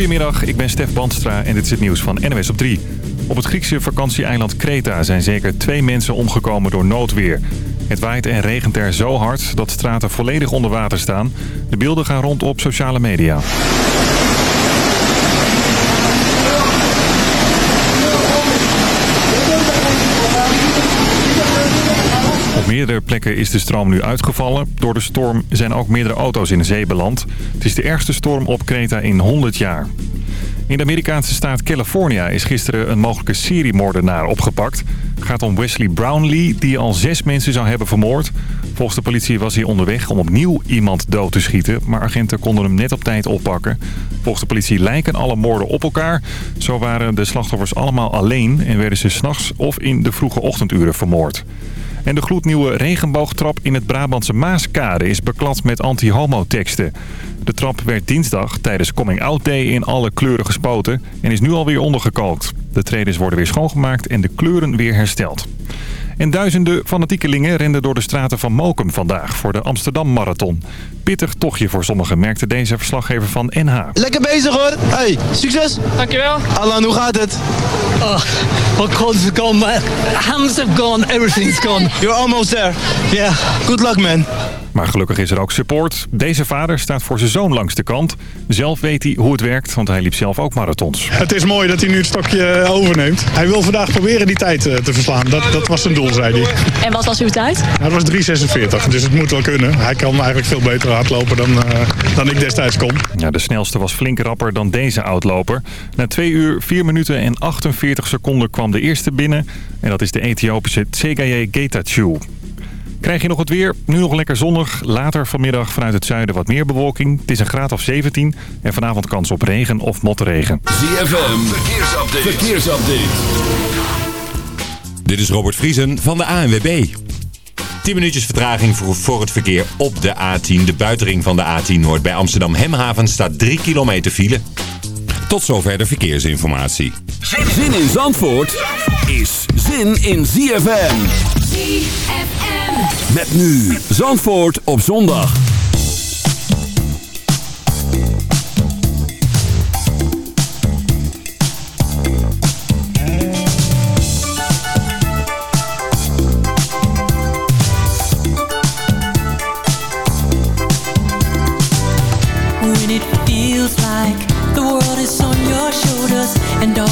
Goedemiddag, ik ben Stef Bandstra en dit is het nieuws van NWS op 3. Op het Griekse vakantieeiland Kreta zijn zeker twee mensen omgekomen door noodweer. Het waait en regent er zo hard dat straten volledig onder water staan. De beelden gaan rond op sociale media. Meerdere plekken is de stroom nu uitgevallen. Door de storm zijn ook meerdere auto's in de zee beland. Het is de ergste storm op Kreta in 100 jaar. In de Amerikaanse staat California is gisteren een mogelijke seriemoordenaar opgepakt. Het gaat om Wesley Brownlee, die al zes mensen zou hebben vermoord. Volgens de politie was hij onderweg om opnieuw iemand dood te schieten... maar agenten konden hem net op tijd oppakken. Volgens de politie lijken alle moorden op elkaar. Zo waren de slachtoffers allemaal alleen en werden ze s'nachts of in de vroege ochtenduren vermoord. En de gloednieuwe regenboogtrap in het Brabantse Maaskade is beklad met anti-homo-teksten. De trap werd dinsdag tijdens Coming Out Day in alle kleuren gespoten en is nu alweer ondergekalkt. De tredes worden weer schoongemaakt en de kleuren weer hersteld. En duizenden fanatiekelingen renden door de straten van Mokum vandaag voor de Amsterdam Marathon. Pittig tochtje voor sommigen, merkte deze verslaggever van NH. Lekker bezig hoor. Hey, succes. Dankjewel. Alan, hoe gaat het? Oh, my cards have gone, my hands have gone, everything's gone. You're almost there. Yeah. Good luck man. Maar gelukkig is er ook support. Deze vader staat voor zijn zoon langs de kant. Zelf weet hij hoe het werkt, want hij liep zelf ook marathons. Het is mooi dat hij nu het stokje overneemt. Hij wil vandaag proberen die tijd eh, te verslaan. Dat, dat was zijn doel, zei hij. En wat was uw tijd? Het was 3,46, dus het moet wel kunnen. Hij kan eigenlijk veel beter hardlopen dan, eh, dan ik destijds kon. Ja, de snelste was flink rapper dan deze oudloper. Na 2 uur, 4 minuten en 48 seconden kwam de eerste binnen. En dat is de Ethiopische Tsegaye Getachew. Krijg je nog het weer? Nu nog lekker zonnig. Later vanmiddag vanuit het zuiden wat meer bewolking. Het is een graad of 17. En vanavond kans op regen of motregen. ZFM, verkeersupdate. verkeersupdate. Dit is Robert Vriesen van de ANWB. 10 minuutjes vertraging voor, voor het verkeer op de A10. De buitenring van de A10 Noord bij Amsterdam Hemhaven staat 3 kilometer file. Tot zover de verkeersinformatie. Zin in Zandvoort is zin in ZFM. ZFM. Met nu Zandvoort op zondag.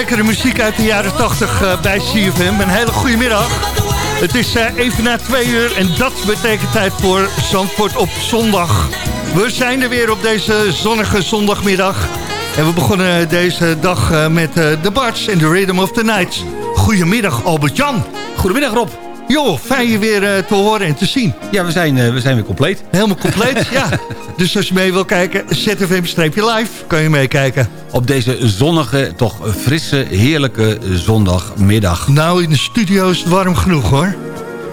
lekkere muziek uit de jaren 80 uh, bij CFM. Een hele goede middag. Het is uh, even na twee uur en dat betekent tijd voor Zandvoort op zondag. We zijn er weer op deze zonnige zondagmiddag. En we begonnen deze dag uh, met de Barts en The Rhythm of the Night. Goedemiddag Albert-Jan. Goedemiddag Rob. Jo, fijn je weer uh, te horen en te zien. Ja, we zijn, uh, we zijn weer compleet. Helemaal compleet, ja. Dus als je mee wil kijken, ZFM-live, kan je meekijken. Op deze zonnige, toch frisse, heerlijke zondagmiddag. Nou, in de studio is het warm genoeg, hoor.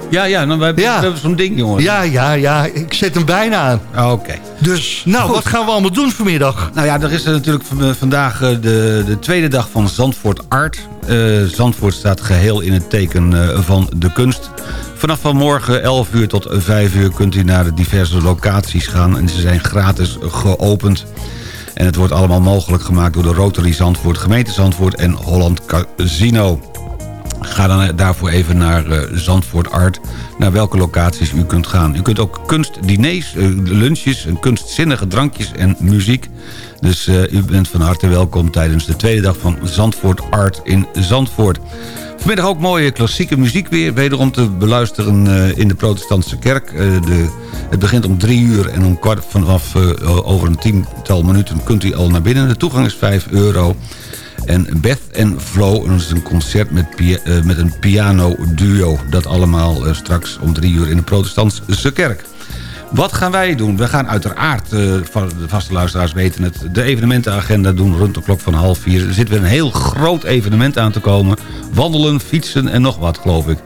Ja, ja, nou, we hebben, ja. hebben zo'n ding, jongen. Ja, ja, ja, ik zet hem bijna aan. Oké. Okay. Dus, nou, Goed. wat gaan we allemaal doen vanmiddag? Nou ja, er is er natuurlijk vandaag de, de tweede dag van Zandvoort Art. Uh, Zandvoort staat geheel in het teken van de kunst. Vanaf vanmorgen 11 uur tot 5 uur kunt u naar de diverse locaties gaan. En ze zijn gratis geopend. En het wordt allemaal mogelijk gemaakt door de Rotary Zandvoort, gemeente Zandvoort en Holland Casino. Ga dan daarvoor even naar uh, Zandvoort Art, naar welke locaties u kunt gaan. U kunt ook kunstdiners, uh, lunches, kunstzinnige drankjes en muziek. Dus uh, u bent van harte welkom tijdens de tweede dag van Zandvoort Art in Zandvoort. Vanmiddag ook mooie klassieke muziek weer. Wederom te beluisteren in de protestantse kerk. De, het begint om drie uur en om kwart vanaf over een tiental minuten kunt u al naar binnen. De toegang is 5 euro. En Beth en Flo, dat is een concert met, pia met een piano duo. Dat allemaal straks om drie uur in de protestantse kerk. Wat gaan wij doen? We gaan uiteraard, de vaste luisteraars weten het... de evenementenagenda doen rond de klok van half vier. Er zit weer een heel groot evenement aan te komen. Wandelen, fietsen en nog wat, geloof ik.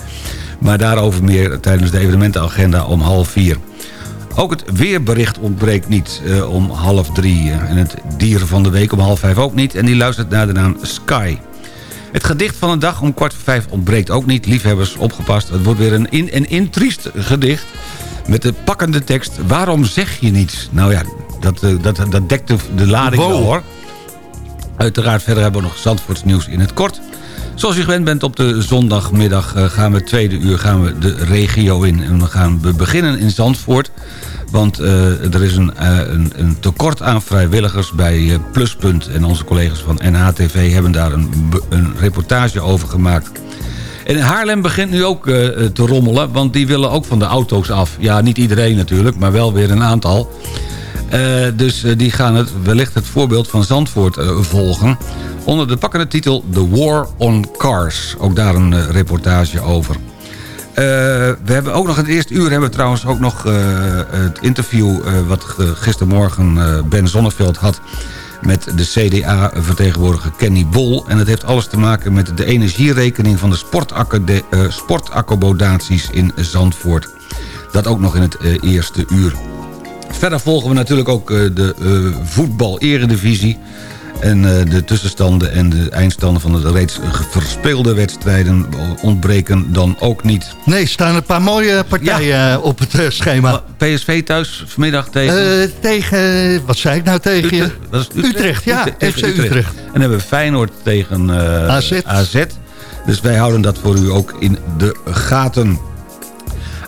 Maar daarover meer tijdens de evenementenagenda om half vier. Ook het weerbericht ontbreekt niet uh, om half drie. En het dieren van de week om half vijf ook niet. En die luistert naar de naam Sky. Het gedicht van de dag om kwart voor vijf ontbreekt ook niet. Liefhebbers, opgepast. Het wordt weer een in- en intriest gedicht. Met de pakkende tekst, waarom zeg je niets? Nou ja, dat, dat, dat dekt de, de lading Wow. wel hoor. Uiteraard verder hebben we nog Zandvoorts nieuws in het kort. Zoals u gewend bent op de zondagmiddag uh, gaan we het tweede uur gaan we de regio in. En we gaan we beginnen in Zandvoort. Want uh, er is een, uh, een, een, tekort aan vrijwilligers bij Pluspunt. En onze collega's van NHTV hebben daar een, een reportage over gemaakt. En Haarlem begint nu ook te rommelen, want die willen ook van de auto's af. Ja, niet iedereen natuurlijk, maar wel weer een aantal. Dus die gaan het, wellicht het voorbeeld van Zandvoort volgen. Onder de pakkende titel The War on Cars. Ook daar een reportage over. we hebben ook nog in het eerste uur hebben we trouwens ook nog het interview... wat gistermorgen Ben Zonneveld had met de CDA-vertegenwoordiger Kenny Bol. En het heeft alles te maken met de energierekening van de sportaccommodaties in Zandvoort. Dat ook nog in het eerste uur. Verder volgen we natuurlijk ook de voetbal-eredivisie. En de tussenstanden en de eindstanden van de reeds verspeelde wedstrijden ontbreken dan ook niet. Nee, staan een paar mooie partijen ja. op het uh, schema. PSV thuis vanmiddag tegen... Uh, tegen, wat zei ik nou tegen je? Utrecht. Utrecht, ja, Utrecht, FC Utrecht. Utrecht. En dan hebben we Feyenoord tegen uh, AZ. AZ. Dus wij houden dat voor u ook in de gaten.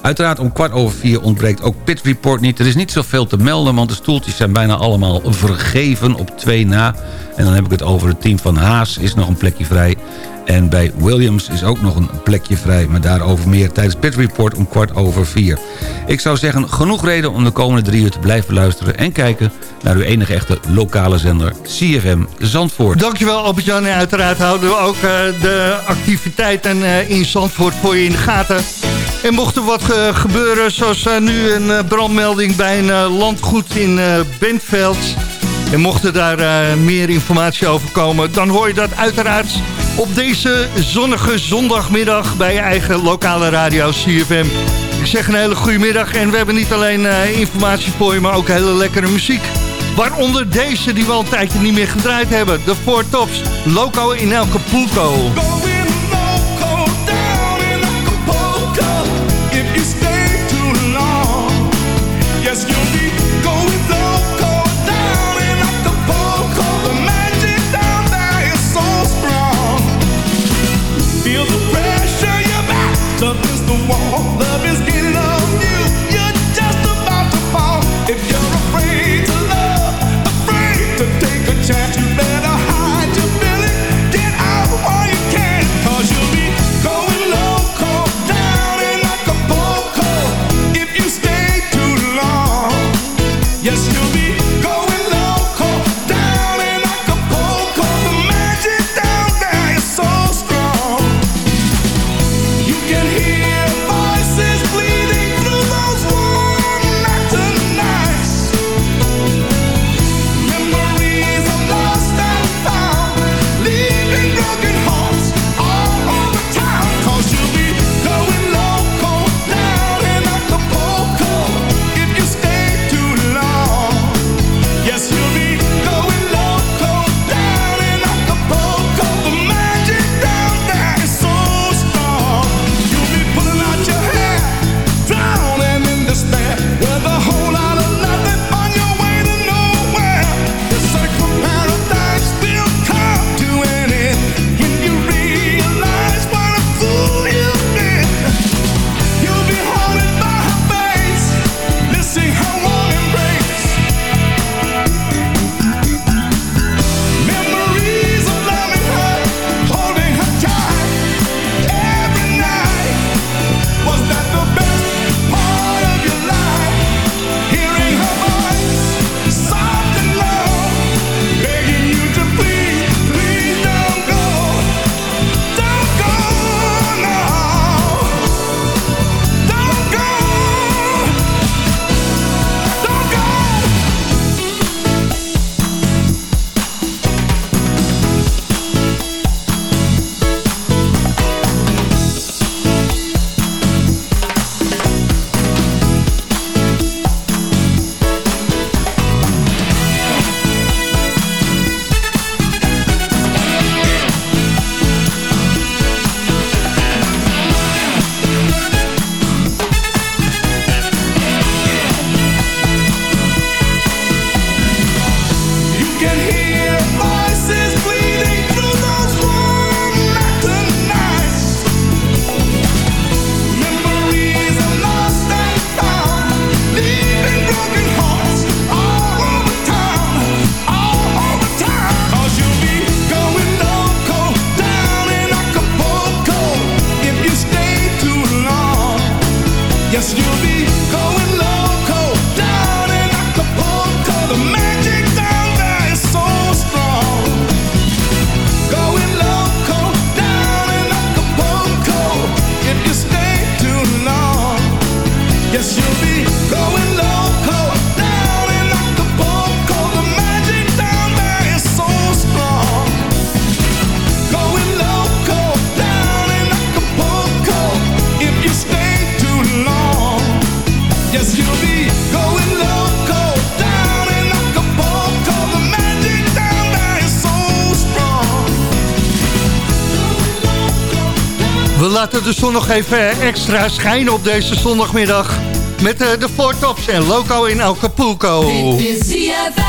Uiteraard om kwart over vier ontbreekt ook Pit Report niet. Er is niet zoveel te melden, want de stoeltjes zijn bijna allemaal vergeven op twee na. En dan heb ik het over het team van Haas, is nog een plekje vrij. En bij Williams is ook nog een plekje vrij. Maar daarover meer tijdens Pit Report om kwart over vier. Ik zou zeggen, genoeg reden om de komende drie uur te blijven luisteren... en kijken naar uw enige echte lokale zender CFM Zandvoort. Dankjewel Albert-Jan. En uiteraard houden we ook uh, de activiteiten uh, in Zandvoort voor je in de gaten. En mocht er wat uh, gebeuren, zoals nu een brandmelding bij een landgoed in Bentveld... en mocht er daar meer informatie over komen... dan hoor je dat uiteraard op deze zonnige zondagmiddag bij je eigen lokale radio CFM. Ik zeg een hele goede middag en we hebben niet alleen uh, informatie voor je, maar ook hele lekkere muziek. Waaronder deze die we al een tijdje niet meer gedraaid hebben. De Four Tops, Loco in Acapulco. Chance you De zon nog even extra schijnen op deze zondagmiddag. Met eh, de Four en Loco in Acapulco. Dit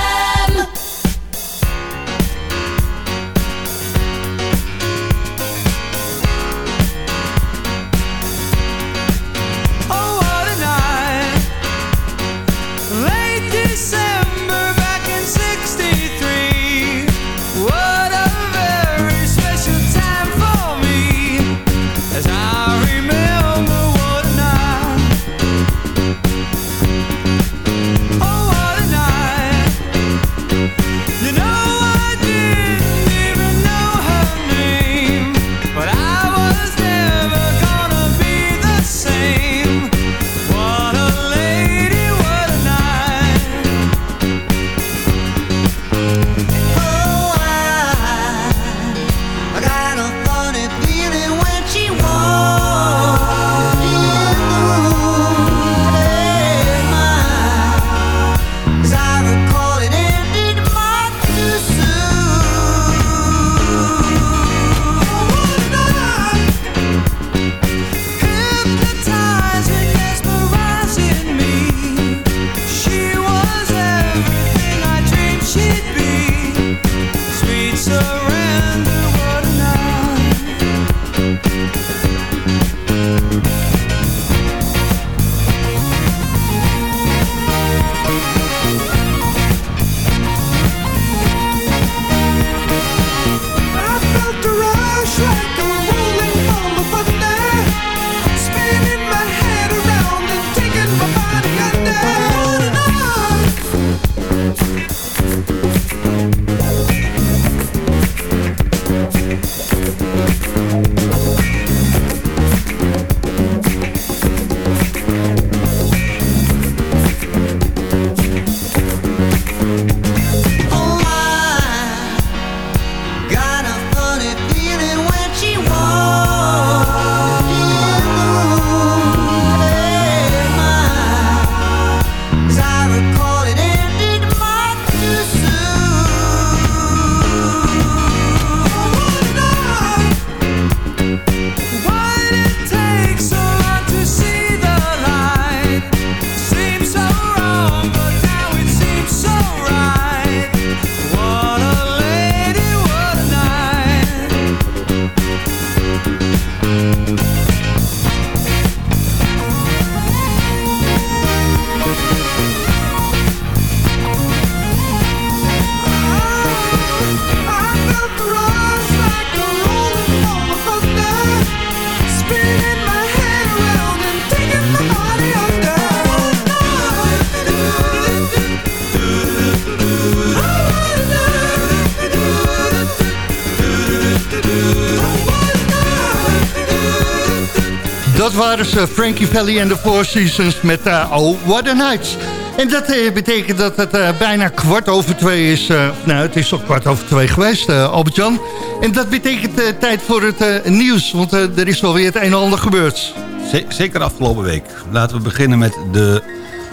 Dat waren ze, Frankie Valli en de Four Seasons met eh, Oh, What a Night. En dat eh, betekent dat het eh, bijna kwart over twee is. nou, het is toch kwart over twee geweest, Albert-Jan. En dat betekent tijd voor het nieuws, want er is wel weer het een en ander gebeurd. Ze- zeker afgelopen week. Laten we beginnen met de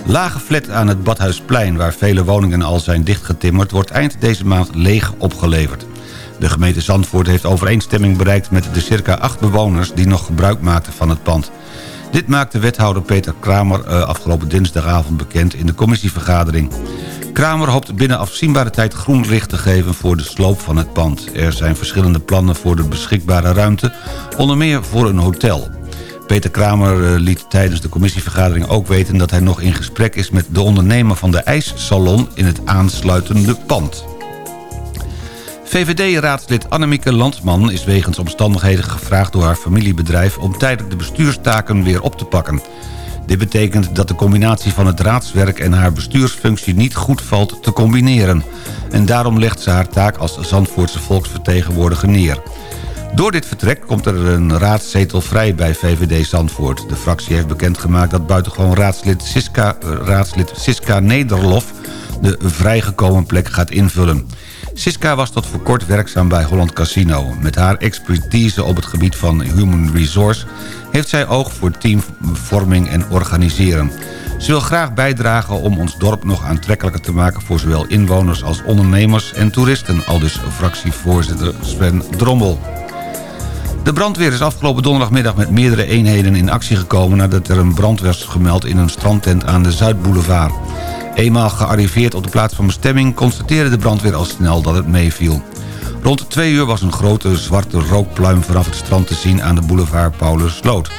lage flat aan het Badhuisplein... waar vele woningen al zijn dichtgetimmerd... wordt eind deze maand leeg opgeleverd. De gemeente Zandvoort heeft overeenstemming bereikt... met de circa acht bewoners die nog gebruik maakten van het pand. Dit maakte wethouder Peter Kramer eh, afgelopen dinsdagavond bekend... in de commissievergadering. Kramer hoopt binnen afzienbare tijd groen licht te geven voor de sloop van het pand. Er zijn verschillende plannen voor de beschikbare ruimte, onder meer voor een hotel. Peter Kramer eh, liet tijdens de commissievergadering ook weten... dat hij nog in gesprek is met de ondernemer van de ijssalon in het aansluitende pand. VVD-raadslid Annemieke Landsman is wegens omstandigheden gevraagd door haar familiebedrijf... om tijdelijk de bestuurstaken weer op te pakken. Dit betekent dat de combinatie van het raadswerk en haar bestuursfunctie niet goed valt te combineren. En daarom legt ze haar taak als Zandvoortse volksvertegenwoordiger neer. Door dit vertrek komt er een raadszetel vrij bij VVD Zandvoort. De fractie heeft bekendgemaakt dat buitengewoon raadslid Siska, raadslid Siska Nederlof... de vrijgekomen plek gaat invullen. Siska was tot voor kort werkzaam bij Holland Casino. Met haar expertise op het gebied van human resource... heeft zij oog voor teamvorming en organiseren. Ze wil graag bijdragen om ons dorp nog aantrekkelijker te maken... voor zowel inwoners als ondernemers en toeristen... aldus fractievoorzitter Sven Drommel. De brandweer is afgelopen donderdagmiddag met meerdere eenheden in actie gekomen... nadat er een brand was gemeld in een strandtent aan de Zuidboulevard. Eenmaal gearriveerd op de plaats van bestemming... constateerde de brandweer al snel dat het meeviel. Rond twee uur was een grote zwarte rookpluim vanaf het strand te zien... aan de boulevard Paulusloot.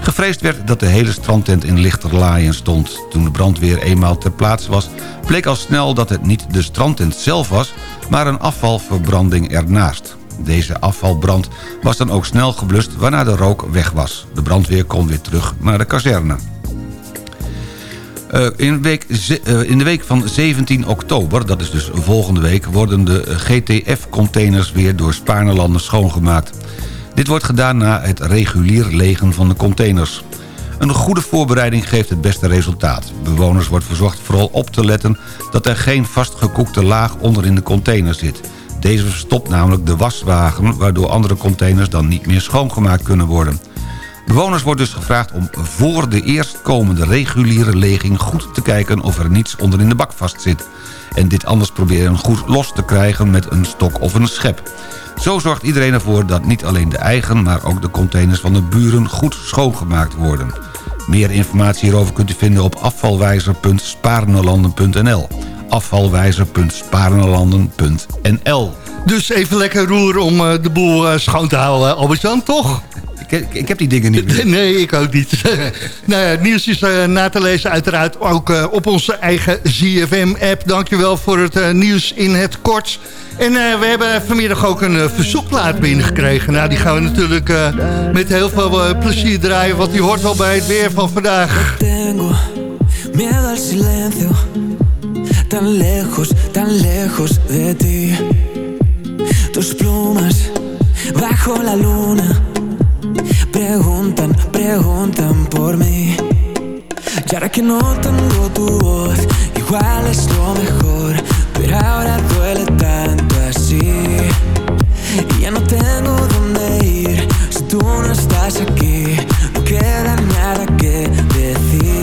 Gevreesd werd dat de hele strandtent in lichterlaaien stond. Toen de brandweer eenmaal ter plaatse was... bleek al snel dat het niet de strandtent zelf was... maar een afvalverbranding ernaast. Deze afvalbrand was dan ook snel geblust waarna de rook weg was. De brandweer kon weer terug naar de kazerne. Uh, in, week uh, in, de week van 17 oktober, dat is dus volgende week... worden de GTF-containers weer door Spaarnelanden schoongemaakt. Dit wordt gedaan na het regulier legen van de containers. Een goede voorbereiding geeft het beste resultaat. Bewoners wordt verzocht vooral op te letten... dat er geen vastgekoekte laag onder in de container zit... Deze verstopt namelijk de waswagen... waardoor andere containers dan niet meer schoongemaakt kunnen worden. Bewoners wordt dus gevraagd om voor de eerstkomende reguliere leging... goed te kijken of er niets onder in de bak vastzit. En dit anders proberen goed los te krijgen met een stok of een schep. Zo zorgt iedereen ervoor dat niet alleen de eigen... maar ook de containers van de buren goed schoongemaakt worden. Meer informatie hierover kunt u vinden op afvalwijzer.spaarnelanden.nl afvalwijzer.sparenlanden.nl Dus even lekker roeren om uh, de boel uh, schoon te houden, Albert-Jan, toch? Ik, ik, heb die dingen niet meer. Nee, ik ook niet. nou ja, het nieuws is uh, na te lezen uiteraard ook op onze eigen ZFM-app. Dankjewel voor het nieuws in het kort. En we hebben vanmiddag ook een verzoekplaat binnengekregen. Nou, die gaan we natuurlijk met heel veel plezier draaien... want die hoort wel bij het weer van vandaag. Tengo miedo al silencio tan lejos, tan lejos de ti. Tus plumas bajo la luna preguntan, preguntan por mí. Y ahora que no tengo tu voz, igual es lo mejor, pero ahora duele tanto así. Y ya no tengo dónde ir si tú no estás aquí, no queda nada que decir.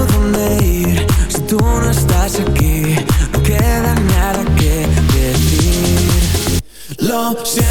down.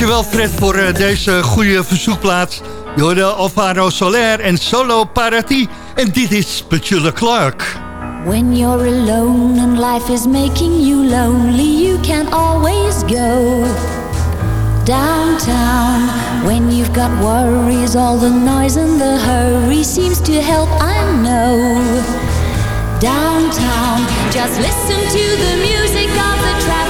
Dankjewel Fred voor eh, deze goede verzoekplaats. Je hoorde Alvaro Soler en Solo Parati. En dit is Petula Clark. When you're alone and life is making you lonely, you can always go downtown. When you've got worries, all the noise and the hurry seems to help, I know. Downtown, just listen to the music of the traffic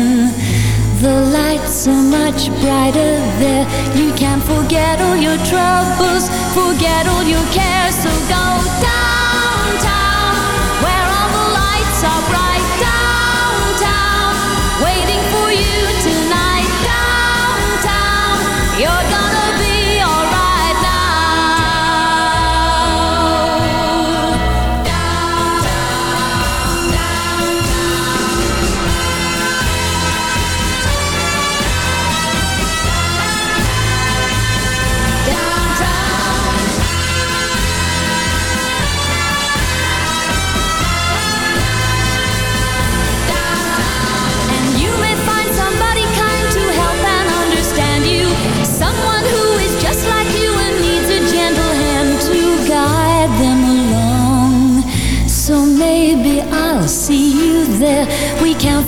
Are much brighter there. You can forget all your troubles, forget all your cares. So go downtown, where all the lights are bright.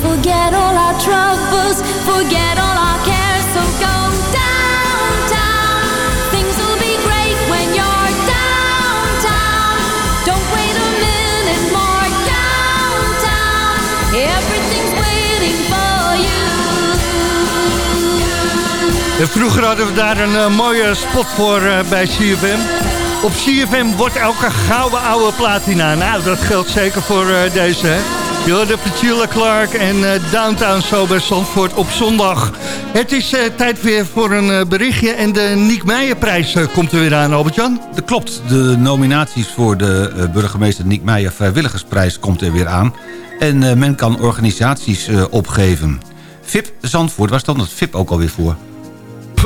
Forget all our troubles, forget all our cares. So go downtown. Things will be great when you're downtown. Don't wait a minute more. Downtown. Everything's waiting for you. Vroeger hadden we daar een eh, mooie spot voor eh, bij CFM. Op CFM wordt elke gouden oude platina. Nou, dat geldt zeker voor eh, deze, hè. Je hoorde Petula Clark en eh, Downtown Sober Zandvoort op zondag. Het is eh, tijd weer voor een eh, berichtje en de Niek Meijerprijs komt er weer aan, Albert-Jan. Dat klopt. De nominaties voor de burgemeester Niek Meijer Vrijwilligersprijs komt er weer aan. En men kan organisaties opgeven. VIP Zandvoort, waar stond het VIP ook alweer voor?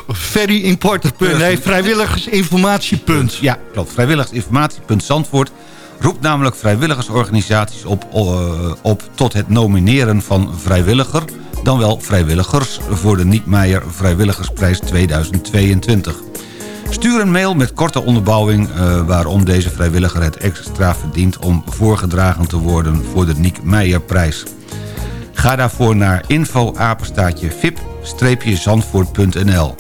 Very important punt. Nee, vrijwilligersinformatiepunt. Ja, klopt. Vrijwilligersinformatiepunt Zandvoort roept namelijk vrijwilligersorganisaties op, eh, op tot het nomineren van vrijwilliger... dan wel vrijwilligers voor de Niek Meijer Vrijwilligersprijs 2022. Stuur een mail met korte onderbouwing eh, waarom deze vrijwilliger het extra verdient... om voorgedragen te worden voor de Niek Meijerprijs. Ga daarvoor naar info apenstaatje vip-zandvoort.nl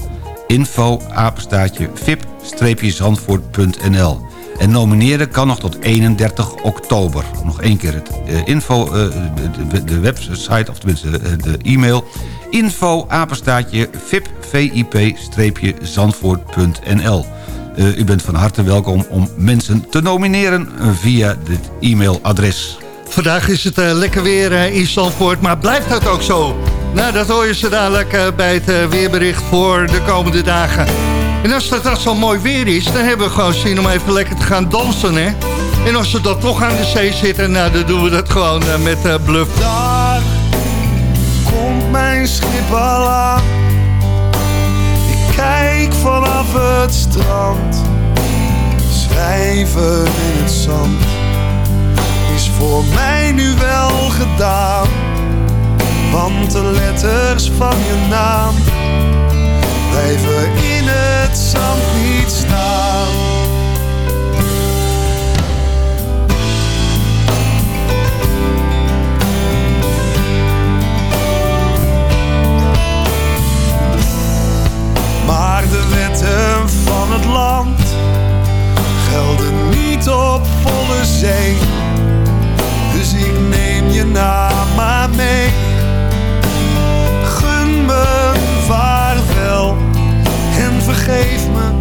info apenstaatje vip-zandvoort.nl En nomineren kan nog tot 31 oktober. Nog één keer het eh, info, eh, de, website, of tenminste de, de e-mail. Info apenstaatje vip-zandvoort.nl Eh, U bent van harte welkom om mensen te nomineren via dit e-mailadres. Vandaag is het eh, lekker weer eh, in Zandvoort, maar blijft dat ook zo? Nou, dat hoor je ze dadelijk eh, bij het eh, weerbericht voor de komende dagen. En als het dat zo mooi weer is, dan hebben we gewoon zin om even lekker te gaan dansen, hè? En als we dan toch aan de zee zitten, nou, dan doen we dat gewoon eh, met eh, bluff. Daar komt mijn schip al aan. Ik kijk vanaf het strand. Schrijven in het zand is voor mij nu wel gedaan. Want de letters van je naam blijven in het zand. Maar de wetten van het land gelden niet op volle zee. Dus ik neem je naam maar mee. Vergeef me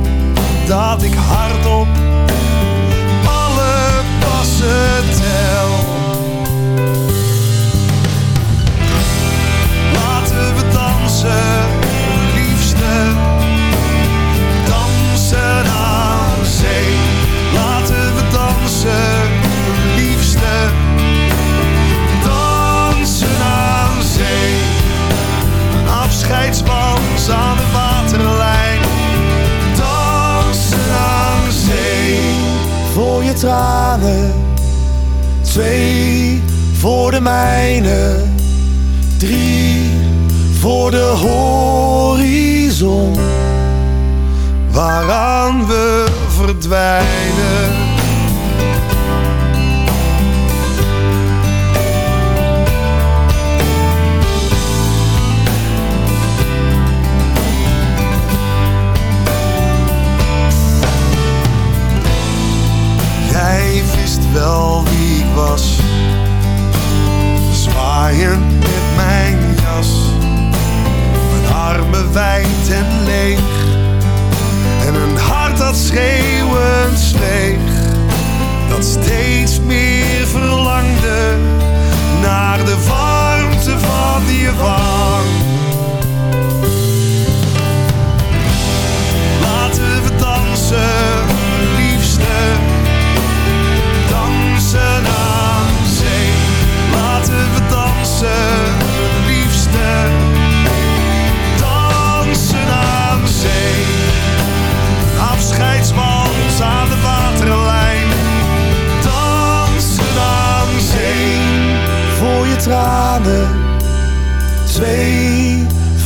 dat ik hardop alle passen tel. Laten we dansen, liefste. Dansen aan zee. Laten we dansen, liefste. Dansen aan zee. Een afscheidswans aan de. Voor je tranen. Twee voor de mijne. Drie voor de horizon. Waaraan we verdwijnen.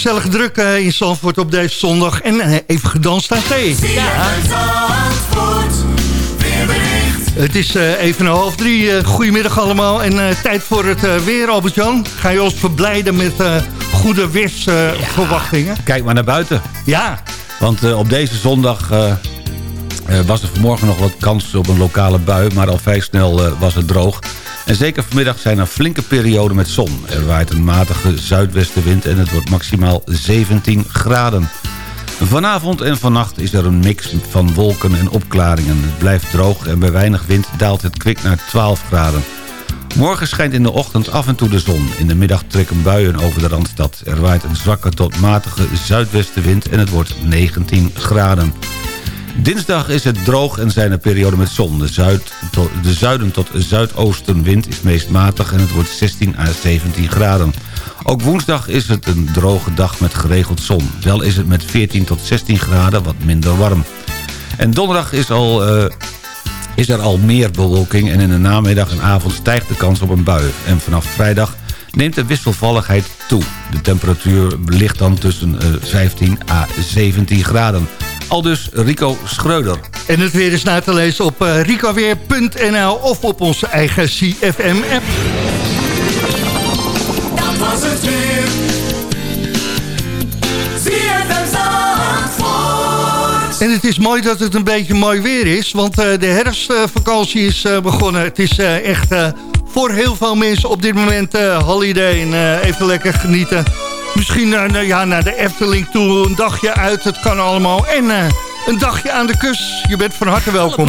gezellig druk eh, in Zandvoort op deze zondag. En eh, even gedanst aan thee. Ja. Het is eh, even een half drie. Goedemiddag allemaal. En tijd voor het weer, Albert-Jan. Ga je ons verblijden met goede weersverwachtingen? Kijk maar naar buiten. Ja. Want op deze zondag was er vanmorgen nog wat kans op een lokale bui... maar al vrij snel was het droog. En zeker vanmiddag zijn er flinke perioden met zon. Er waait een matige zuidwestenwind en het wordt maximaal 17 graden. Vanavond en vannacht is er een mix van wolken en opklaringen. Het blijft droog en bij weinig wind daalt het kwik naar 12 graden. Morgen schijnt in de ochtend af en toe de zon. In de middag trekken buien over de Randstad. Er waait een zwakke tot matige zuidwestenwind en het wordt 19 graden. Dinsdag is het droog en zijn er perioden met zon. De, zuiden tot zuidoostenwind is meest matig en het wordt 16 à 17 graden. Ook woensdag is het een droge dag met geregeld zon. Wel is het met 14 tot 16 graden wat minder warm. En donderdag is, al, uh, is er al meer bewolking... en in de namiddag en avond stijgt de kans op een bui. En vanaf vrijdag neemt de wisselvalligheid toe. De temperatuur ligt dan tussen uh, 15 à 17 graden. Al dus Rico Schreuder. En het weer is na te lezen op uh, ricoweer.nl of op onze eigen CFM-app. Dat was het weer. En het is mooi dat het een beetje mooi weer is, want uh, de herfstvakantie is uh, begonnen. Het is uh, echt voor heel veel mensen op dit moment holiday en even lekker genieten. Misschien uh, ja, naar de Efteling toe, een dagje uit, het kan allemaal. En uh, een dagje aan de kust. Je bent van harte welkom.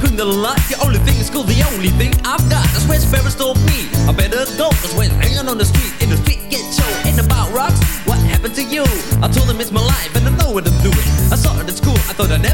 A lot The only thing is cool, the only thing I've got That's where Sparrows told me I better go Cause when hanging on the street, in the street get show Ain't about rocks,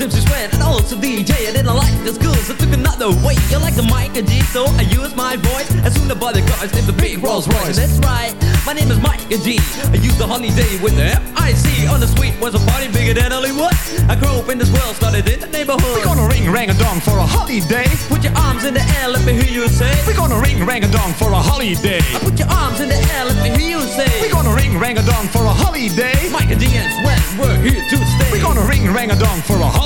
MC Sweat and also DJ I didn't like the schools, I took another way. You like the mic and G, so I use my voice. As soon as I buy the cars, the big Rolls Royce That's right, my name is Mike and G. I use the holiday with the M-I-C On the street was a party bigger than Hollywood. I grew up in this world, started in the neighborhood. We're gonna ring rang a dong for a holiday. Put your arms in the air, let me hear you say. We're gonna ring rang a dong for a holiday. I put your arms in the air, let me hear you say. We're gonna ring rang a dong for a holiday. Mike and D and Sweat, we're here to stay. We're gonna ring rang a dong for a holiday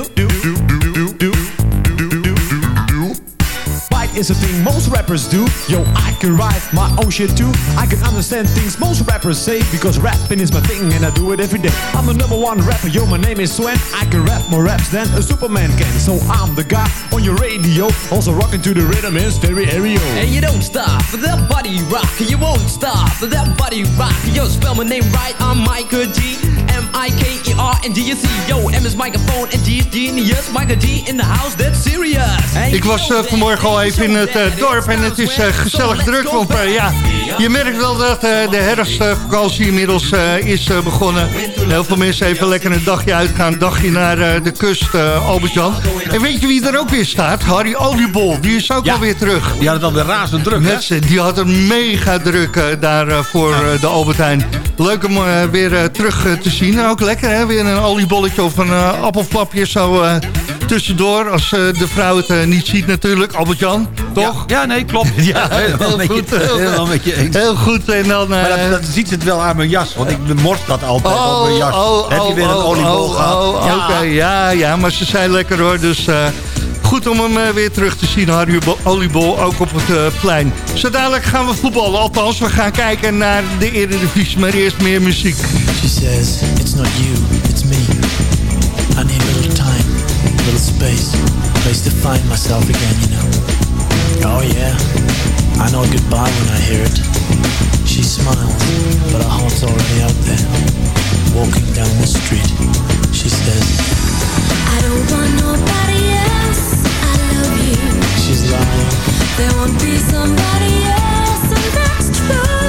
do. do is a thing most rappers do. Yo, I can write my own shit too. I can understand things most rappers say because rapping is my thing and I do it every day. I'm the number one rapper. Yo, my name is Swen. I can rap more raps than a Superman can. So I'm the guy on your radio, also rocking to the rhythm in stereo. And you don't stop for that body rock. You won't stop for that body rock. Yo, spell my name right. I'm Micah G. M I K E R N G S E. Yo, M is microphone en G is genius. Micah G in the house, that's serious. And Ik was uh, vanmorgen al even in het eh, dorp en het is eh, gezellig druk. Want eh, ja, je merkt wel dat de herfstvakantie inmiddels is begonnen. Heel veel mensen even lekker een dagje uitgaan. Een dagje naar de kust, Albert-Jan. En weet je wie er ook weer staat? Harry Oliebol. Die is ook Ja. alweer terug. Die had het alweer razend druk, hè? Die had een mega druk daar voor de Albert Heijn. Leuk om weer terug te zien. En ook lekker, hè? Weer een oliebolletje of een appelflapje zo tussendoor. Als de vrouw het niet ziet natuurlijk. Albert-Jan, toch? Ja, nee, klopt. Ja, heel je, goed, heel helemaal met je eens. Heel goed. En dan... Maar eh, dat, dat ziet ze het wel aan mijn jas, want ik morst dat altijd op mijn jas. Heb je weer een oh, oliebol oh, gehad? oh, Ja. Oké, ja, ja, maar ze zijn lekker hoor. Dus eh, goed om hem eh, weer terug te zien, Harry Bo- Oliebol, ook op het eh, plein. Zo dadelijk gaan we voetballen, althans we gaan kijken naar de Eredivisie, maar eerst meer muziek. She says, it's not you, it's me. I need a little time, a little space, a place to find myself again, you know. Oh yeah, I know goodbye when I hear it. She smiles, but her heart's already out there. Walking down the street, she says, I don't want nobody else. I love you. she's lying, There won't be somebody else, and that's true.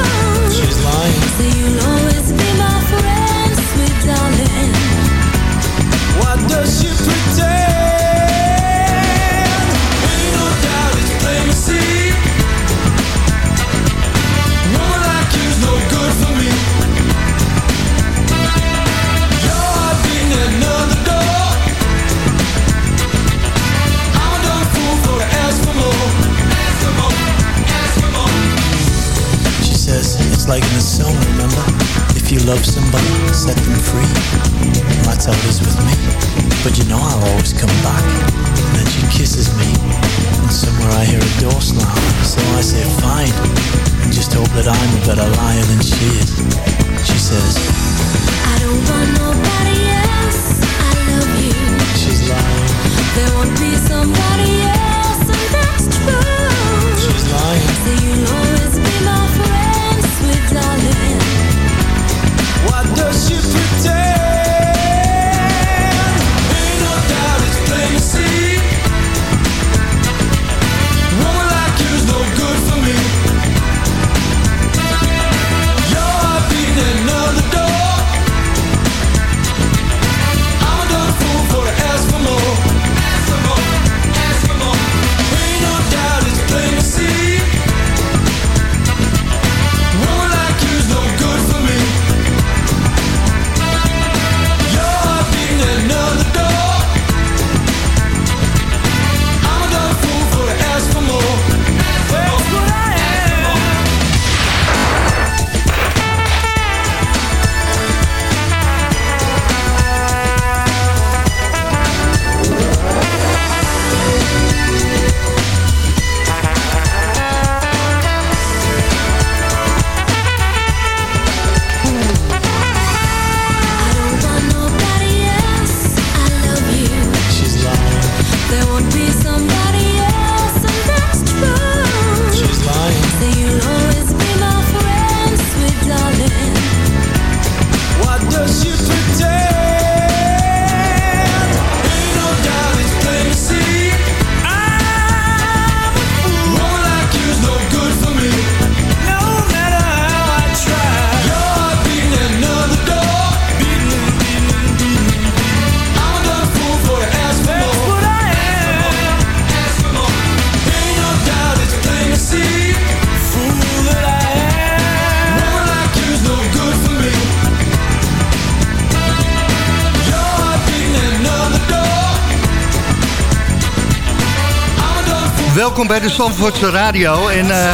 Welkom bij de Zandvoortse Radio. En eh,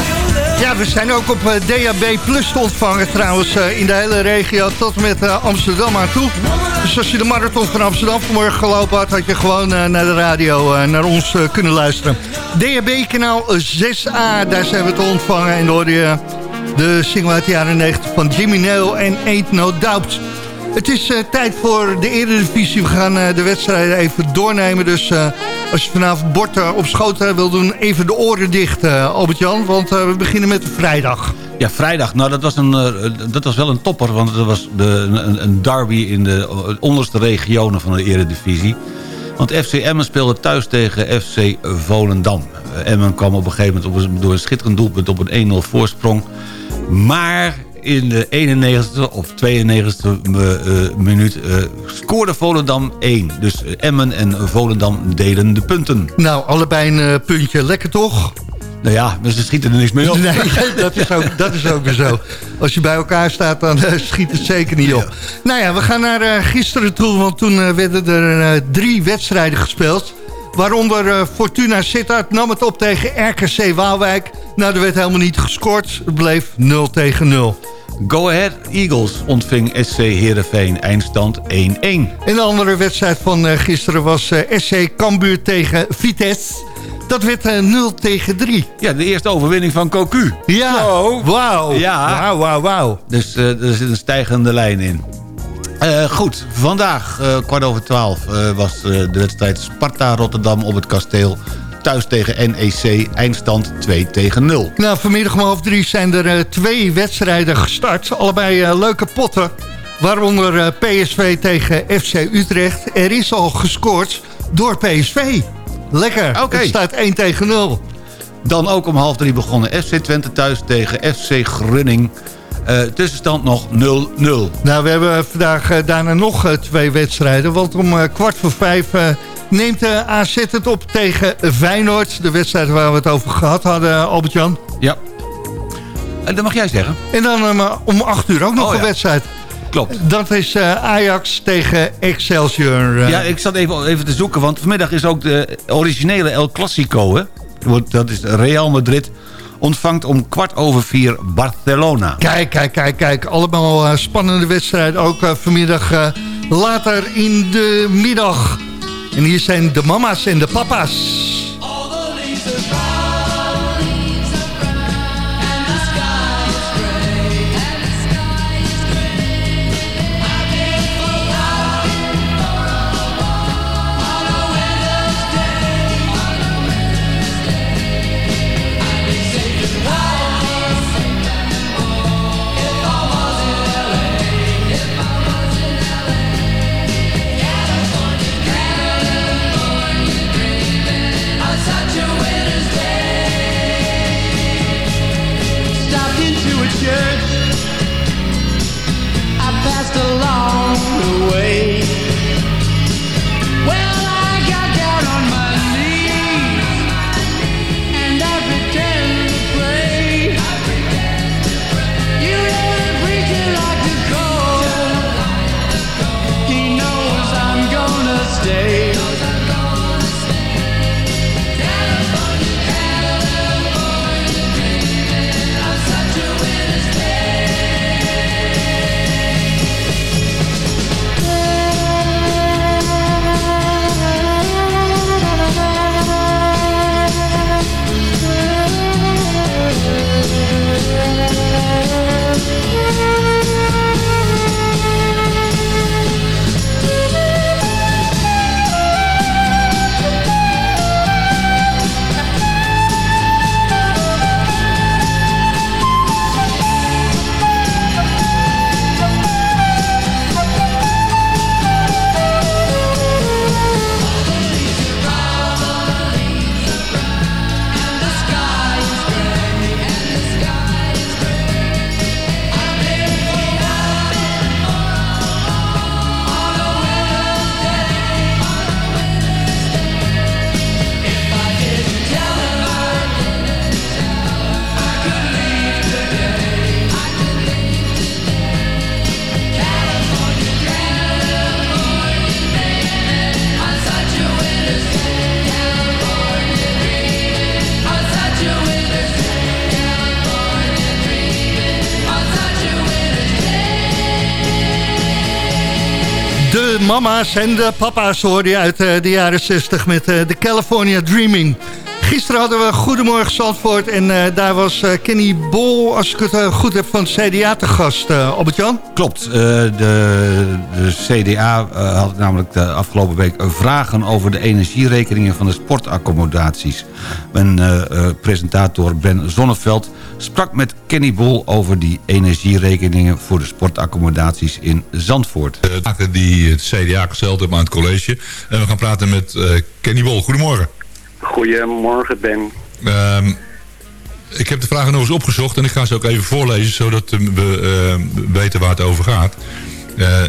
ja, we zijn ook op eh, DAB Plus te ontvangen trouwens eh, in de hele regio tot met Amsterdam aan toe. Dus als je de marathon van Amsterdam vanmorgen gelopen had, had je gewoon naar de radio naar ons kunnen luisteren. DAB kanaal 6A, daar zijn we te ontvangen en hoorde je de single uit de jaren 90 van Jimmy Nail en Ain't No Doubt. Het is tijd voor de Eredivisie. We gaan de wedstrijden even doornemen. Dus als je vanavond bord eh, op schoot eh, wil doen, even de oren dicht, eh, Albert-Jan. Want we beginnen met vrijdag. Ja, vrijdag. Nou, dat was, een, dat was wel een topper. Want het was de, een, derby in de onderste regionen van de eredivisie. Want FC Emmen speelde thuis tegen FC Volendam. Emmen kwam op een gegeven moment op door een schitterend doelpunt op een 1-0 voorsprong. Maar in de 91ste of 92ste eh, minuut eh, scoorde Volendam 1. Dus eh, Emmen en Volendam delen de punten. Nou, allebei een eh, puntje. Lekker toch? Nou ja, dus ze schieten er niks mee op. Nee, dat is ook, dat is ook weer zo. Als je bij elkaar staat, dan eh, schiet het zeker niet op. Nou ja, we gaan naar eh, gisteren toe, want toen eh, werden er eh, drie wedstrijden gespeeld. Waaronder eh, Fortuna Sittard nam het op tegen RKC Waalwijk. Nou, er werd helemaal niet gescoord. Het bleef 0 tegen 0. Go Ahead Eagles ontving SC Heerenveen eindstand 1-1. En de andere wedstrijd van eh, gisteren was eh, SC Cambuur tegen Vitesse. Dat werd eh, 0 tegen 3. Ja, de eerste overwinning van Cocu. Ja, wauw. Ja. Wauw, wauw, wauw. Dus er zit een stijgende lijn in. Eh, goed, vandaag, eh, kwart over twaalf, eh, was de wedstrijd Sparta-Rotterdam op het kasteel. Thuis tegen NEC, eindstand 2 tegen 0. Nou, vanmiddag om half drie zijn er twee wedstrijden gestart. Allebei leuke potten. Waaronder PSV tegen FC Utrecht. Er is al gescoord door PSV. Lekker. Oké. Het staat 1 tegen 0. Dan ook om half drie begonnen FC Twente thuis tegen FC Grunning. Eh, tussenstand nog 0-0. Nou, we hebben vandaag eh, daarna nog eh, twee wedstrijden. Want om kwart voor vijf neemt de AZ het op tegen Feyenoord. De wedstrijd waar we het over gehad hadden, Albert-Jan. Ja. En dat mag jij zeggen. En dan om acht uur ook nog Oh, een ja. wedstrijd. Klopt. Dat is Ajax tegen Excelsior. Ja, ik zat even, even te zoeken, want vanmiddag is ook de originele El Clasico. Hè? Want Dat is Real Madrid ontvangt om kwart over vier Barcelona. Kijk, kijk, kijk, kijk. Allemaal eh, spannende wedstrijden. Ook eh, vanmiddag eh, later in de middag. En hier zijn de mama's en de papa's. Mama's en de papa's hoor je uit eh, de jaren 60 met eh, de California Dreaming. Gisteren hadden we Goedemorgen Zandvoort en eh, daar was eh, Kenny Bol, als ik het eh, goed heb, van het CDA te gast. uh, Albert-Jan? Klopt. eh, de, de CDA eh, had namelijk de afgelopen week vragen over de energierekeningen van de sportaccommodaties. Mijn eh, eh, presentator Ben Zonneveld sprak met Kenny Bol over die energierekeningen voor de sportaccommodaties in Zandvoort. De taken die het CDA gesteld heeft aan het college. En we gaan praten met eh, Kenny Bol. Goedemorgen. Goedemorgen, Ben. Ehm, ik heb de vragen nog eens opgezocht en ik ga ze ook even voorlezen zodat eh, we eh, weten waar het over gaat. Eh,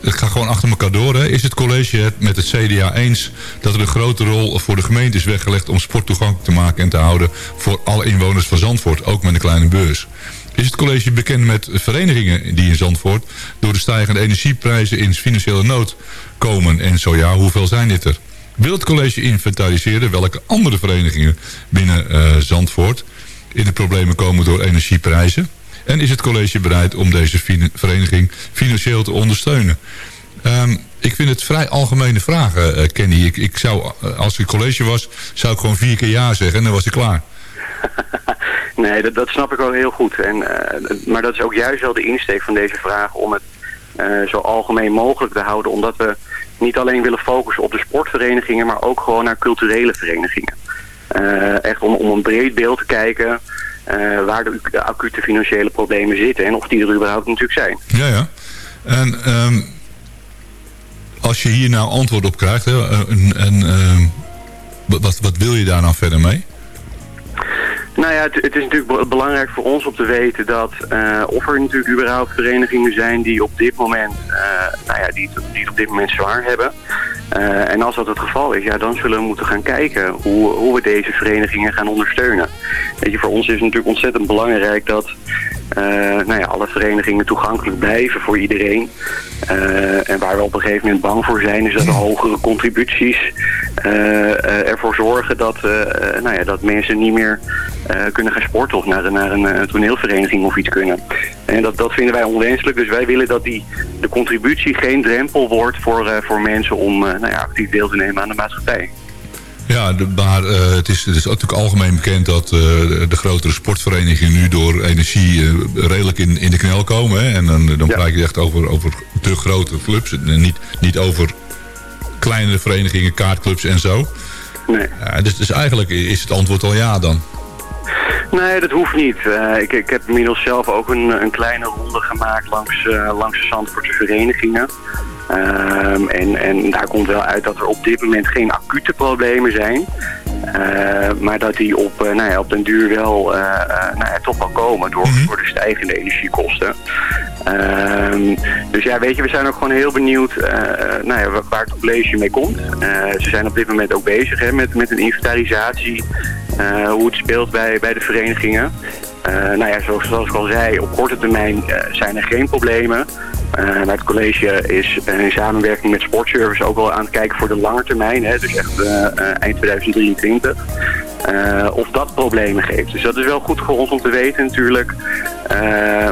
Ik ga gewoon achter elkaar door. Hè. Is het college het met het CDA eens dat er een grote rol voor de gemeente is weggelegd om sport toegankelijk te maken en te houden voor alle inwoners van Zandvoort, ook met een kleine beurs? Is het college bekend met verenigingen die in Zandvoort door de stijgende energieprijzen in financiële nood komen? En zo ja, hoeveel zijn dit er? Wil het college inventariseren welke andere verenigingen binnen eh, Zandvoort in de problemen komen door energieprijzen? En is het college bereid om deze vereniging financieel te ondersteunen? Ehm, ik vind het vrij algemene vragen, eh, Kenny. Ik, ik zou, eh, als ik college was, zou ik gewoon vier keer ja zeggen en dan was ik klaar. Nee, dat, dat snap ik wel heel goed. En, maar dat is ook juist wel de insteek van deze vraag om het zo algemeen mogelijk te houden. Omdat we niet alleen willen focussen op de sportverenigingen, maar ook gewoon naar culturele verenigingen. Eh, echt om, om een breed beeld te kijken eh, waar de, acute financiële problemen zitten en of die er überhaupt natuurlijk zijn. Ja, ja. En ehm, als je hier nou antwoord op krijgt, en, ehm, wat, wat wil je daar nou verder mee? Nou ja, het, het is natuurlijk be- belangrijk voor ons om te weten dat eh, of er natuurlijk überhaupt verenigingen zijn die op dit moment, eh, nou ja, die, die het op dit moment zwaar hebben. Eh, en als dat het geval is, ja, dan zullen we moeten gaan kijken hoe, hoe we deze verenigingen gaan ondersteunen. Weet je, voor ons is het natuurlijk ontzettend belangrijk dat eh, nou ja, alle verenigingen toegankelijk blijven voor iedereen. Eh, en waar we op een gegeven moment bang voor zijn, is dat de hogere contributies eh, ervoor zorgen dat, nou ja, dat mensen niet meer kunnen gaan sporten of naar, een- naar een toneelvereniging of iets kunnen. En dat, dat vinden wij onwenselijk, dus wij willen dat die, de contributie geen drempel wordt voor, voor mensen om nou ja, actief deel te nemen aan de maatschappij. Ja, de, maar eh, het, is, het is natuurlijk algemeen bekend dat eh, de, de grotere sportverenigingen nu door energie eh, redelijk in, in de knel komen. Hè? En dan, dan praat je echt over, over te grote clubs. En niet, niet over kleinere verenigingen, kaartclubs en zo. Nee. Ja, dus, dus eigenlijk is het antwoord al ja dan. Nee, dat hoeft niet. Eh, ik, ik heb inmiddels zelf ook een, een kleine ronde gemaakt langs, eh, langs de Zandvoortse verenigingen. Ehm, en, en daar komt wel uit dat er op dit moment geen acute problemen zijn. Eh, maar dat die op, nou ja, op den duur wel eh, nou ja, toch wel komen door, door de stijgende energiekosten. Ehm, dus ja, weet je, we zijn ook gewoon heel benieuwd nou ja, wa- waar het college mee komt. Ze zijn op dit moment ook bezig hè, met, met een inventarisatie, hoe het speelt bij, bij de verenigingen. Eh, nou ja, zoals, ik al zei, op korte termijn eh, zijn er geen problemen. Eh, maar het college is eh, in samenwerking met Sportservice ook wel aan het kijken voor de lange termijn. Hè, dus echt eh, eh, eind 2023. eh, of dat problemen geeft. Dus dat is wel goed voor ons om te weten natuurlijk. eh,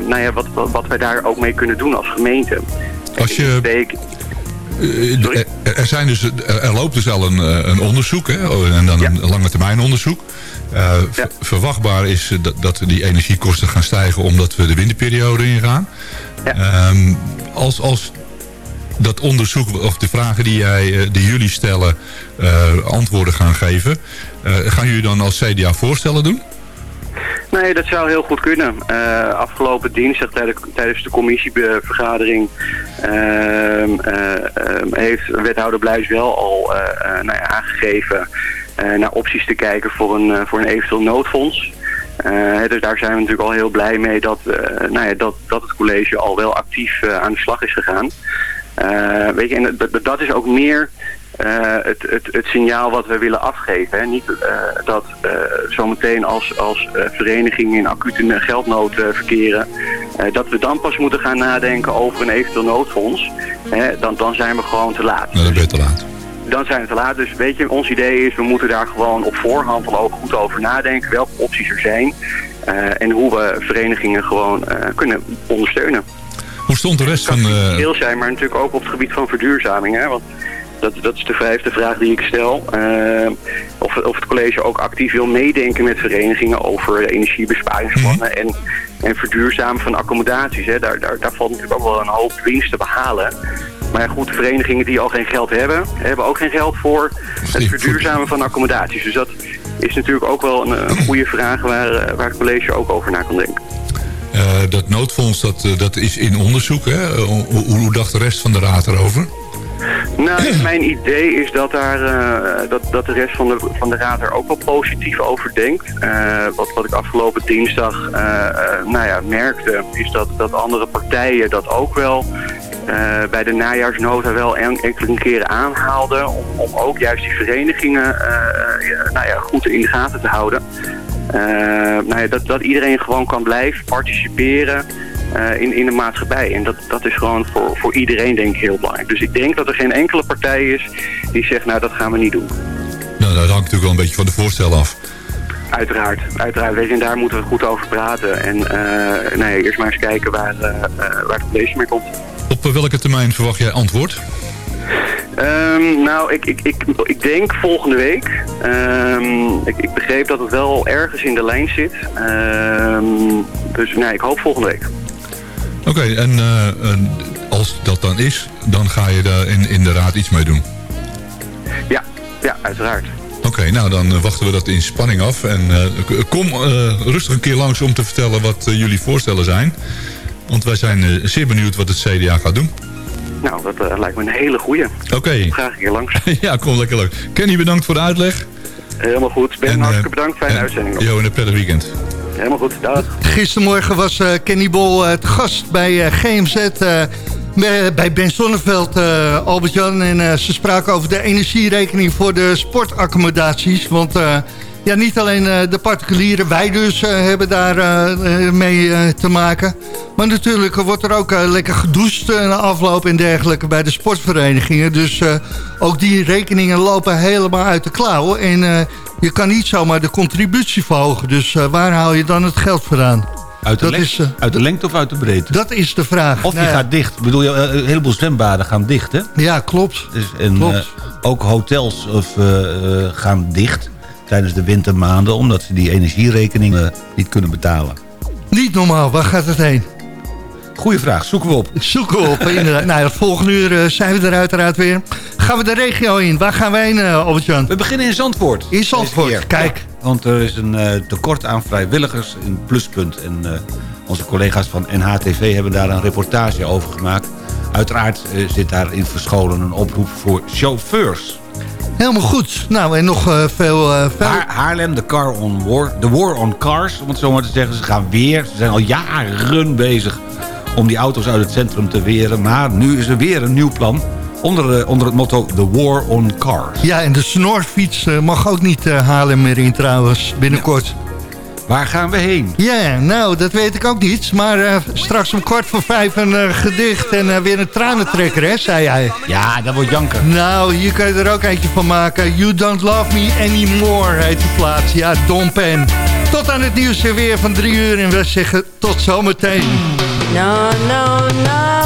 nou ja, wat, wat, wat wij daar ook mee kunnen doen als gemeente. Als je, Eh, er, er, zijn dus, er, er loopt dus al een, eh, een onderzoek, hè, oh, en dan een lange termijn onderzoek. Eh, ver- Verwachtbaar is eh, dat, dat die energiekosten gaan stijgen omdat we de winterperiode ingaan. Ehm, als, als dat onderzoek of de vragen die, jij, eh, die jullie stellen eh, antwoorden gaan geven, eh, gaan jullie dan als CDA voorstellen doen? Nee, dat zou heel goed kunnen. Eh, afgelopen dinsdag tijdens, de commissievergadering ehm, eh, ehm, heeft wethouder Bluis wel al eh, eh, nou ja, aangegeven naar opties te kijken voor een, voor een eventueel noodfonds. Dus daar zijn we natuurlijk al heel blij mee dat, nou ja, dat, dat het college al wel actief aan de slag is gegaan. Weet je, en dat is ook meer eh, het, het, het signaal wat we willen afgeven. Hè. Niet eh, dat eh, zometeen als, als verenigingen in acute geldnood verkeren, dat we dan pas moeten gaan nadenken over een eventueel noodfonds. Hè. Dan, dan zijn we gewoon te laat. Nou, dan ben je te laat. Dan zijn we te laat. Dus weet je, ons idee is, we moeten daar gewoon op voorhand al ook goed over nadenken welke opties er zijn. en hoe we verenigingen gewoon kunnen ondersteunen. Hoe stond de rest van... eh, Heel zijn, maar natuurlijk ook op het gebied van verduurzaming. Hè? Want Dat, dat is de vijfde vraag die ik stel. Eh, of, of het college ook actief wil meedenken met verenigingen over energiebesparingsplannen en, en verduurzamen van accommodaties. Hè. Daar, daar, daar valt natuurlijk ook wel een hoop winst te behalen. Maar goed, verenigingen die al geen geld hebben, hebben ook geen geld voor het verduurzamen van accommodaties. Dus dat is natuurlijk ook wel een, een goede vraag waar, eh, waar het college ook over na kan denken. Eh, dat noodfonds dat, eh, dat is in onderzoek. Hè? Hoe, hoe dacht de rest van de raad erover? Nou, mijn idee is dat, daar, eh, dat, dat de rest van de, van de raad er ook wel positief over denkt. Eh, wat, wat ik afgelopen dinsdag eh, nou ja, merkte, is dat, dat andere partijen dat ook wel bij de najaarsnota wel en, enkele keren aanhaalden. Om, om ook juist die verenigingen nou ja, goed in de gaten te houden. Nou ja, dat, dat iedereen gewoon kan blijven participeren eh, in, in de maatschappij. En dat, dat is gewoon voor, voor iedereen denk ik heel belangrijk. Dus ik denk dat er geen enkele partij is die zegt, nou dat gaan we niet doen. Nou, dat hangt natuurlijk wel een beetje van de voorstel af. Uiteraard, uiteraard. Weet je, en daar moeten we goed over praten. En eh, ja, eerst maar eens kijken waar, eh, waar het college mee komt. Op welke termijn verwacht jij antwoord? Ehm, nou, ik, ik, ik, ik denk volgende week. Ehm, ik, ik begreep dat het wel ergens in de lijn zit. Ehm, dus nee, ik hoop volgende week. Oké, en eh, en als dat dan is, dan ga je daar in, in de raad iets mee doen. Ja, ja, uiteraard. Oké, nou dan eh, wachten we dat in spanning af. En eh, kom rustig een keer langs om te vertellen wat jullie voorstellen zijn. Want wij zijn zeer benieuwd wat het CDA gaat doen. Nou, dat lijkt me een hele goeie. Oké. Graag een keer langs. ja, kom lekker leuk. Kenny, bedankt voor de uitleg. Helemaal goed. Ben, En, hartstikke bedankt. Fijne en- uitzending. Jo, en een prettig weekend. Helemaal goed. Dag. Gistermorgen was eh, Kenny Bol het gast bij eh, GMZ... eh, bij- Ben Sonneveld, eh, Albert-Jan. En eh, ze spraken over de energierekening voor de sportaccommodaties. Want eh, ja, niet alleen eh, de particulieren, wij dus, eh, hebben daar eh, eh, mee eh, te maken. Maar natuurlijk wordt er ook eh, lekker gedoucht eh, na afloop en dergelijke bij de sportverenigingen. Dus eh, ook die rekeningen lopen helemaal uit de klauwen. En eh, je kan niet zomaar de contributie verhogen. Dus eh, waar haal je dan het geld vandaan? Uit de, Dat leng- is, eh, uit de lengte of uit de breedte? Dat is de vraag. Of die Nou gaat dicht. Ik bedoel, je, eh, een heleboel zwembaden gaan dicht, hè? Ja, klopt. Dus, en Klopt. ook hotels of, gaan dicht tijdens de wintermaanden... omdat ze die energierekeningen niet kunnen betalen. Niet normaal, waar gaat het heen? Goeie vraag, zoeken we op. Zoeken we op, inderdaad. Nou, het volgende uur eh, zijn we er uiteraard weer. Gaan we de regio in? Waar gaan wij heen, uh, Albert-Jan? We beginnen in Zandvoort. In Zandvoort, kijk. Ja, want er is een eh, tekort aan vrijwilligers in Pluspunt. En eh, onze collega's van NHTV hebben daar een reportage over gemaakt. Uiteraard eh, zit daarin verscholen een oproep voor chauffeurs. Helemaal goed. Nou, en nog eh, veel... eh, veel... Haar- Haarlem, de car on war, de war on cars, om het zo maar te zeggen. Ze gaan weer, ze zijn al jaren bezig om die auto's uit het centrum te weren. Maar nu is er weer een nieuw plan onder, eh, onder het motto The War on Cars. Ja, en de snorfiets eh, mag ook niet uh, Haarlem meer in trouwens, binnenkort. Waar gaan we heen? Ja, nou, dat weet ik ook niet. Maar uh, straks om kwart voor vijf een uh, gedicht en uh, weer een tranentrekker, hè, zei hij. Ja, dat wordt janken. Nou, hier kan je er ook eentje van maken. You Don't Love Me Anymore heet die plaats. Ja, Dom Pen. Tot aan het nieuws weer van drie uur. En we zeggen tot zometeen. No, no, no.